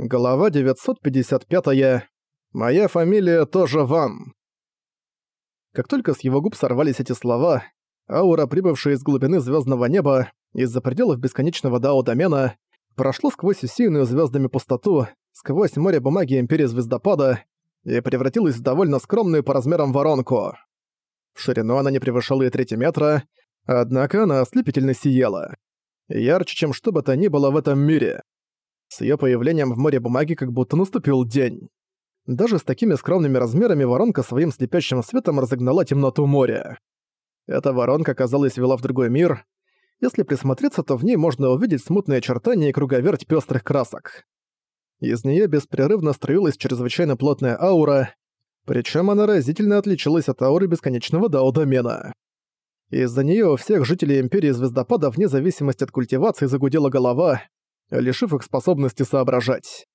Глава 955. -я. Моя фамилия тоже Ван. Как только с его губ сорвались эти слова, аура, прибывшая из глубины звездного неба, из-за пределов бесконечного дао-домена, прошло сквозь усеянную звездами пустоту, сквозь море бумаги Империи Звездопада и превратилась в довольно скромную по размерам воронку. В ширину она не превышала и трети метра, однако она ослепительно сияла. Ярче, чем что бы то ни было в этом мире. С её появлением в море бумаги как будто наступил день. Даже с такими скромными размерами воронка своим слепящим светом разогнала темноту моря. Эта воронка, казалось, вела в другой мир. Если присмотреться, то в ней можно увидеть смутные очертания и круговерть пёстрых красок. Из неё беспрерывно строилась чрезвычайно плотная аура, причём она разительно отличалась от ауры бесконечного дао-домена. Из-за неё у всех жителей Империи Звездопада вне зависимости от культивации загудела голова, лишив их способности соображать.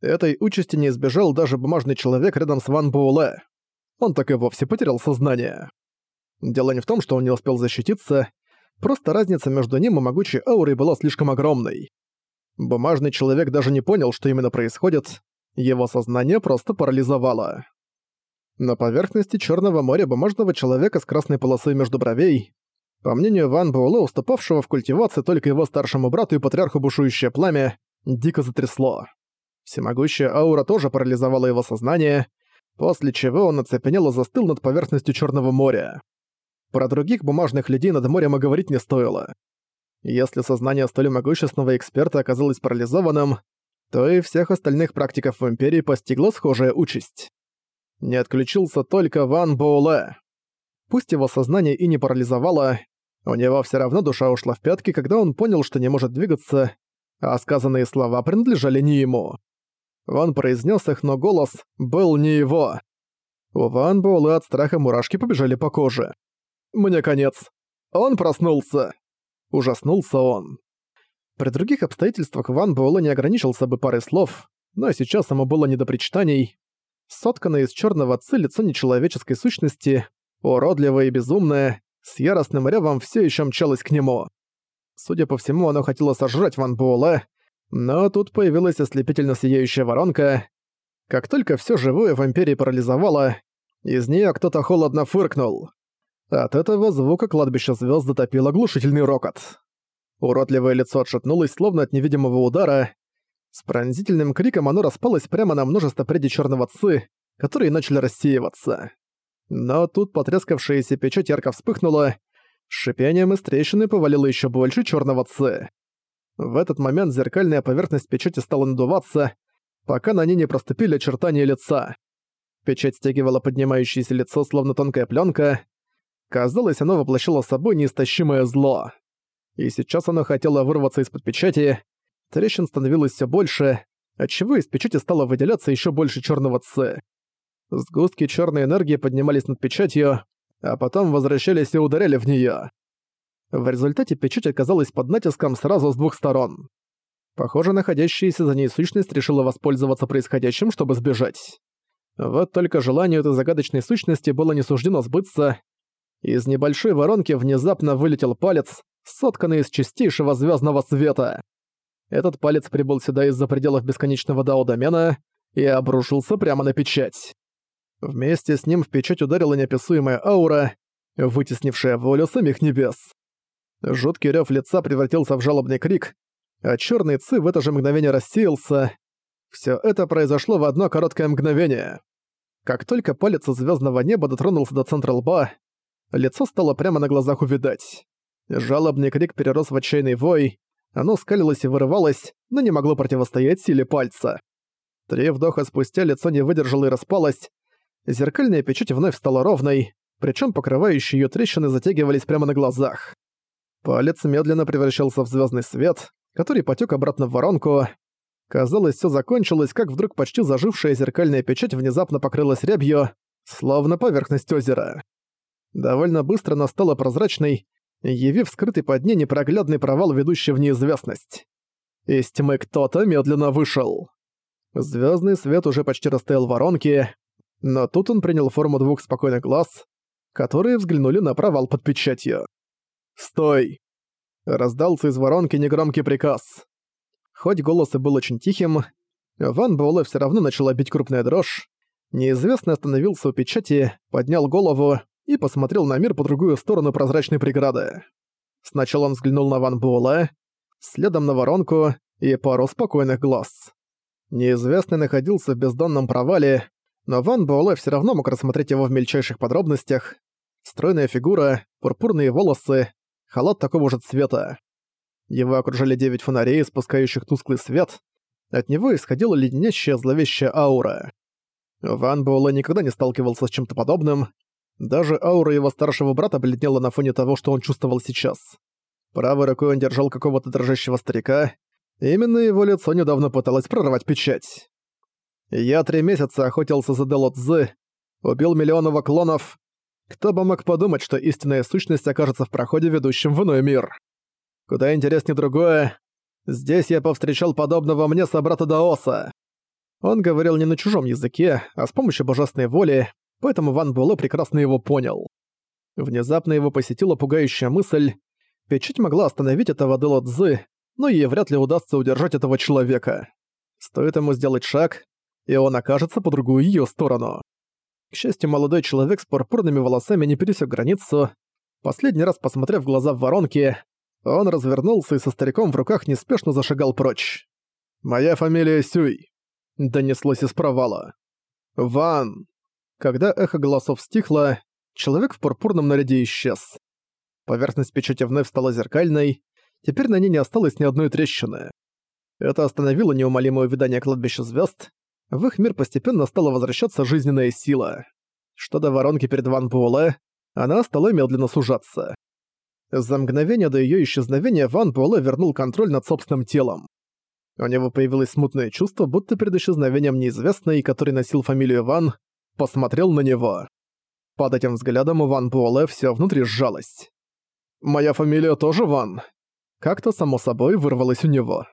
Этой участи не избежал даже бумажный человек рядом с Ван Буэлэ. Он так и вовсе потерял сознание. Дело не в том, что он не успел защититься, просто разница между ним и могучей аурой была слишком огромной. Бумажный человек даже не понял, что именно происходит, его сознание просто парализовало. На поверхности Черного моря бумажного человека с красной полосой между бровей по мнению Ван Буэлэ, уступавшего в культивации только его старшему брату и патриарху бушующее пламя, дико затрясло. Всемогущая аура тоже парализовала его сознание, после чего он оцепенел и застыл над поверхностью Черного моря. Про других бумажных людей над морем и говорить не стоило. Если сознание столь могущественного эксперта оказалось парализованным, то и всех остальных практиков в Империи постигла схожая участь. Не отключился только Ван Боуле. Пусть его сознание и не парализовало, у него все равно душа ушла в пятки, когда он понял, что не может двигаться, а сказанные слова принадлежали не ему. Он произнес их, но голос был не его. У Ван Буэлэ от страха мурашки побежали по коже. «Мне конец. Он проснулся!» Ужаснулся он. При других обстоятельствах Ван Буэлэ не ограничился бы парой слов, но сейчас ему было не до причитаний. Сотканное из черного ци лицо нечеловеческой сущности, уродливое и безумное, с яростным ревом все еще мчалось к нему. Судя по всему, оно хотело сожрать Ван Буэлэ, но тут появилась ослепительно сияющая воронка. Как только все живое в Империи парализовало, из нее кто-то холодно фыркнул. От этого звука кладбище звезд затопило глушительный рокот. Уродливое лицо отшатнулось, словно от невидимого удара. С пронзительным криком оно распалось прямо на множество прядей черного цы, которые начали рассеиваться. Но тут потрескавшаяся печать ярко вспыхнула, шипением из трещины повалило еще больше черного ц. В этот момент зеркальная поверхность печати стала надуваться, пока на ней не проступили очертания лица. Печать стягивала поднимающееся лицо, словно тонкая пленка. Казалось, оно воплощало собой неистощимое зло. И сейчас оно хотело вырваться из-под печати. Трещин становилось все больше, отчего из печати стало выделяться еще больше черного ц. Сгустки черной энергии поднимались над печатью, а потом возвращались и ударяли в нее. В результате печать оказалась под натиском сразу с двух сторон. Похоже, находящаяся за ней сущность решила воспользоваться происходящим, чтобы сбежать. Вот только желанию этой загадочной сущности было не суждено сбыться. Из небольшой воронки внезапно вылетел палец, сотканный из чистейшего звездного света. Этот палец прибыл сюда из-за пределов бесконечного дао-домена и обрушился прямо на печать. Вместе с ним в печать ударила неописуемая аура, вытеснившая волю самих небес. Жуткий рёв лица превратился в жалобный крик, а чёрный ци в это же мгновение рассеялся. Всё это произошло в одно короткое мгновение. Как только палец из звёздного неба дотронулся до центра лба, лицо стало прямо на глазах увидать. Жалобный крик перерос в отчаянный вой, оно скалилось и вырывалось, но не могло противостоять силе пальца. Три вдоха спустя лицо не выдержало и распалось, Зеркальная печать вновь стала ровной, причем покрывающие ее трещины затягивались прямо на глазах. Палец медленно превращался в звездный свет, который потек обратно в воронку. Казалось, все закончилось, как вдруг почти зажившая зеркальная печать внезапно покрылась рябью, словно поверхность озера. Довольно быстро она стала прозрачной, явив скрытый под ней непроглядный провал, ведущий в неизвестность. Из тьмы кто-то медленно вышел. Звездный свет уже почти растаял в воронке, но тут он принял форму двух спокойных глаз, которые взглянули на провал под печатью. «Стой!» Раздался из воронки негромкий приказ. Хоть голос и был очень тихим, Ван Буэлэ всё равно начала бить крупная дрожь. Неизвестный остановился у печати, поднял голову и посмотрел на мир по другую сторону прозрачной преграды. Сначала он взглянул на Ван Буэлэ, следом на воронку и пару спокойных глаз. Неизвестный находился в бездонном провале, но Ван Буэлэ всё равно мог рассмотреть его в мельчайших подробностях. Стройная фигура, пурпурные волосы, халат такого же цвета. Его окружали девять фонарей, спускающих тусклый свет. От него исходила леденящая зловещая аура. Ван Буэлэ никогда не сталкивался с чем-то подобным. Даже аура его старшего брата бледнела на фоне того, что он чувствовал сейчас. Правой рукой он держал какого-то дрожащего старика. Именно его лицо недавно пыталось прорвать печать. Я три месяца охотился за Дело Цзы, убил миллионов клонов. Кто бы мог подумать, что истинная сущность окажется в проходе, ведущем в иной мир. Куда интереснее другое. Здесь я повстречал подобного мне собрата Даоса. Он говорил не на чужом языке, а с помощью божественной воли, поэтому Ван Буэлэ прекрасно его понял. Внезапно его посетила пугающая мысль. Печать могла остановить этого Дело Цзы, но ей вряд ли удастся удержать этого человека. Стоит ему сделать шаг, и он окажется по другую её сторону. К счастью, молодой человек с пурпурными волосами не пересек границу. Последний раз посмотрев в глаза в воронке, он развернулся и со стариком в руках неспешно зашагал прочь. «Моя фамилия Сюй», — донеслось из провала. «Ван». Когда эхо голосов стихло, человек в пурпурном наряде исчез. Поверхность печати вновь стала зеркальной, теперь на ней не осталось ни одной трещины. Это остановило неумолимое увядание кладбища звезд. В их мир постепенно стала возвращаться жизненная сила. Что до воронки перед Ван Буэлэ, она стала медленно сужаться. За мгновение до её исчезновения Ван Буэлэ вернул контроль над собственным телом. У него появилось смутное чувство, будто перед исчезновением неизвестный, который носил фамилию Ван, посмотрел на него. Под этим взглядом у Ван Буэлэ всё внутри сжалось. «Моя фамилия тоже Ван», как-то само собой вырвалось у него.